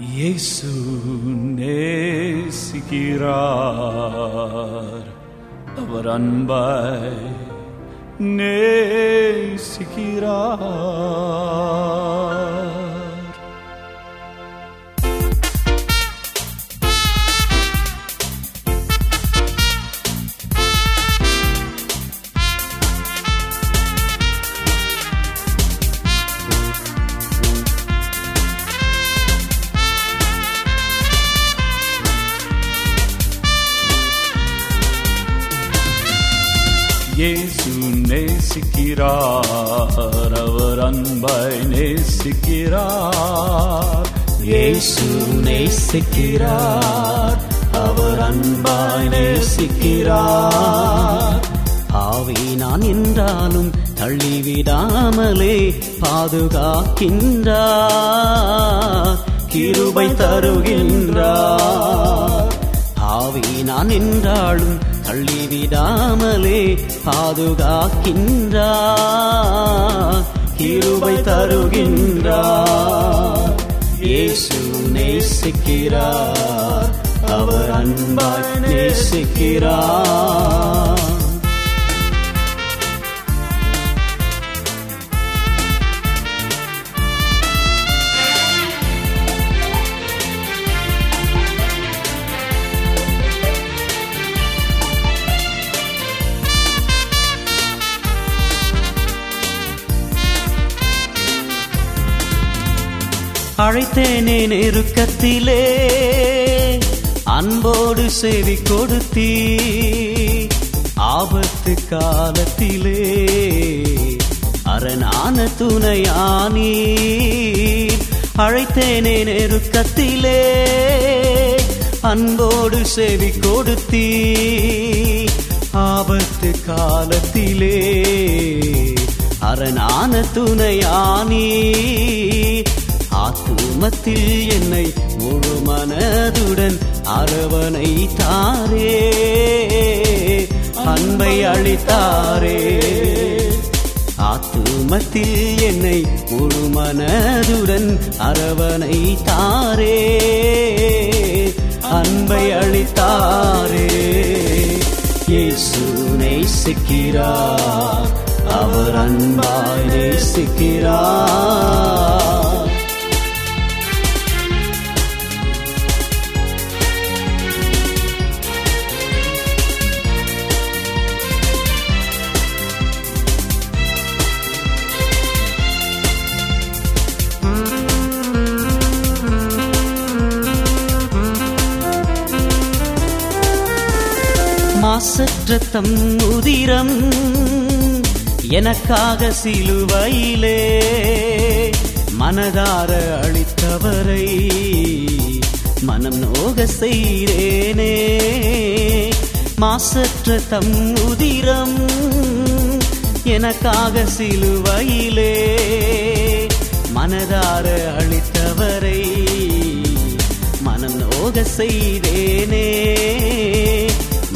இயேசு நேசிக்கிறார் அவர் அன்பாய் இயேசு நேசிக்கிறார் அவர் அன்பை நேசிக்கிறார். இயேசு நேசிக்கிறார் அவர் அன்பாய் நேசிக்கிறார். ஆவி நான் என்றாலும் தள்ளிவிடாமலே பாதுகாக்கின்றார் கிருபை தருகின்றார். நான் என்றாலும் தள்ளிவிடாமலே பாதுகாக்கின்றார் கிருபை தருகின்றார் இயேசு நேசிக்கிறார் அவர் அன்பாய் நேசிக்கிறார். அழைத்தேனே நெருக்கத்திலே அன்போடு செவி கொடுத்தீ ஆபத்து காலத்திலே அரணான துணையானி அழைத்தேனே நெருக்கத்திலே அன்போடு செவி கொடுத்தீ ஆபத்து காலத்திலே அரணான துணையானி ஆத்துமத்தில் என்னை முழு மனதுடன் அரவணை தாரே. அன்பை அளித்தாரே. ஆத்துமத்தில் என்னை முழு மனதுடன் அரவணை தாரே. அன்பை அளித்தாரே. இயேசு நேசிக்கிறார். அவர் அன்பாய் நேசிக்கிறார். மாசற்ற உதிரம் எனக்காக சிலுவையிலே மனதார அளித்தவரை மனம் நோக செய்கிறேனே. மாசற்ற தம் உதிரம் எனக்காக சிலுவையிலே மனதார அளித்தவரை மனம் நோக செய்தேனே.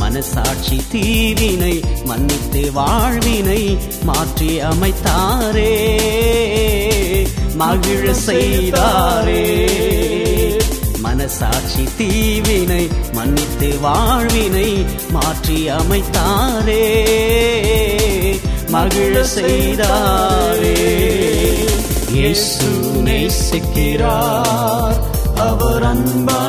மனசாட்சி தீவினை மன்னித்து வாழ்வினை மாற்றி அமைத்தாரே. மகிழ செய்தாரே. மனசாட்சி தீவினை மன்னித்து வாழ்வினை மாற்றி அமைத்தாரே. மகிழ செய்தாரே. இயேசு நேசிக்கிறார் அவர் அன்பா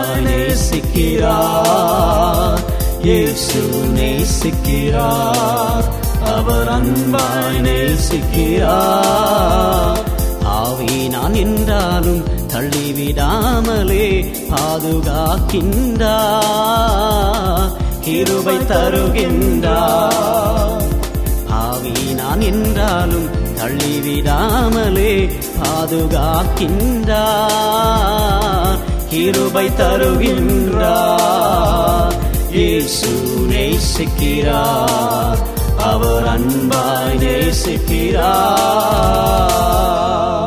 இயேசு நேசிக்கிறார் அவர் அன்பாய் நேசிக்கிறார். ஆவினான் என்றாலும் தள்ளிவிடாமலே பாதுகாக்கின்றார். கிருபை தருகின்றார். ஆவினான் என்றாலும் தள்ளிவிடாமலே பாதுகாக்கின்றார். கிருபை தருகின்றார். இயேசு நேசிக்கிறார். அவர் அன்பாய் நேசிக்கிறார்.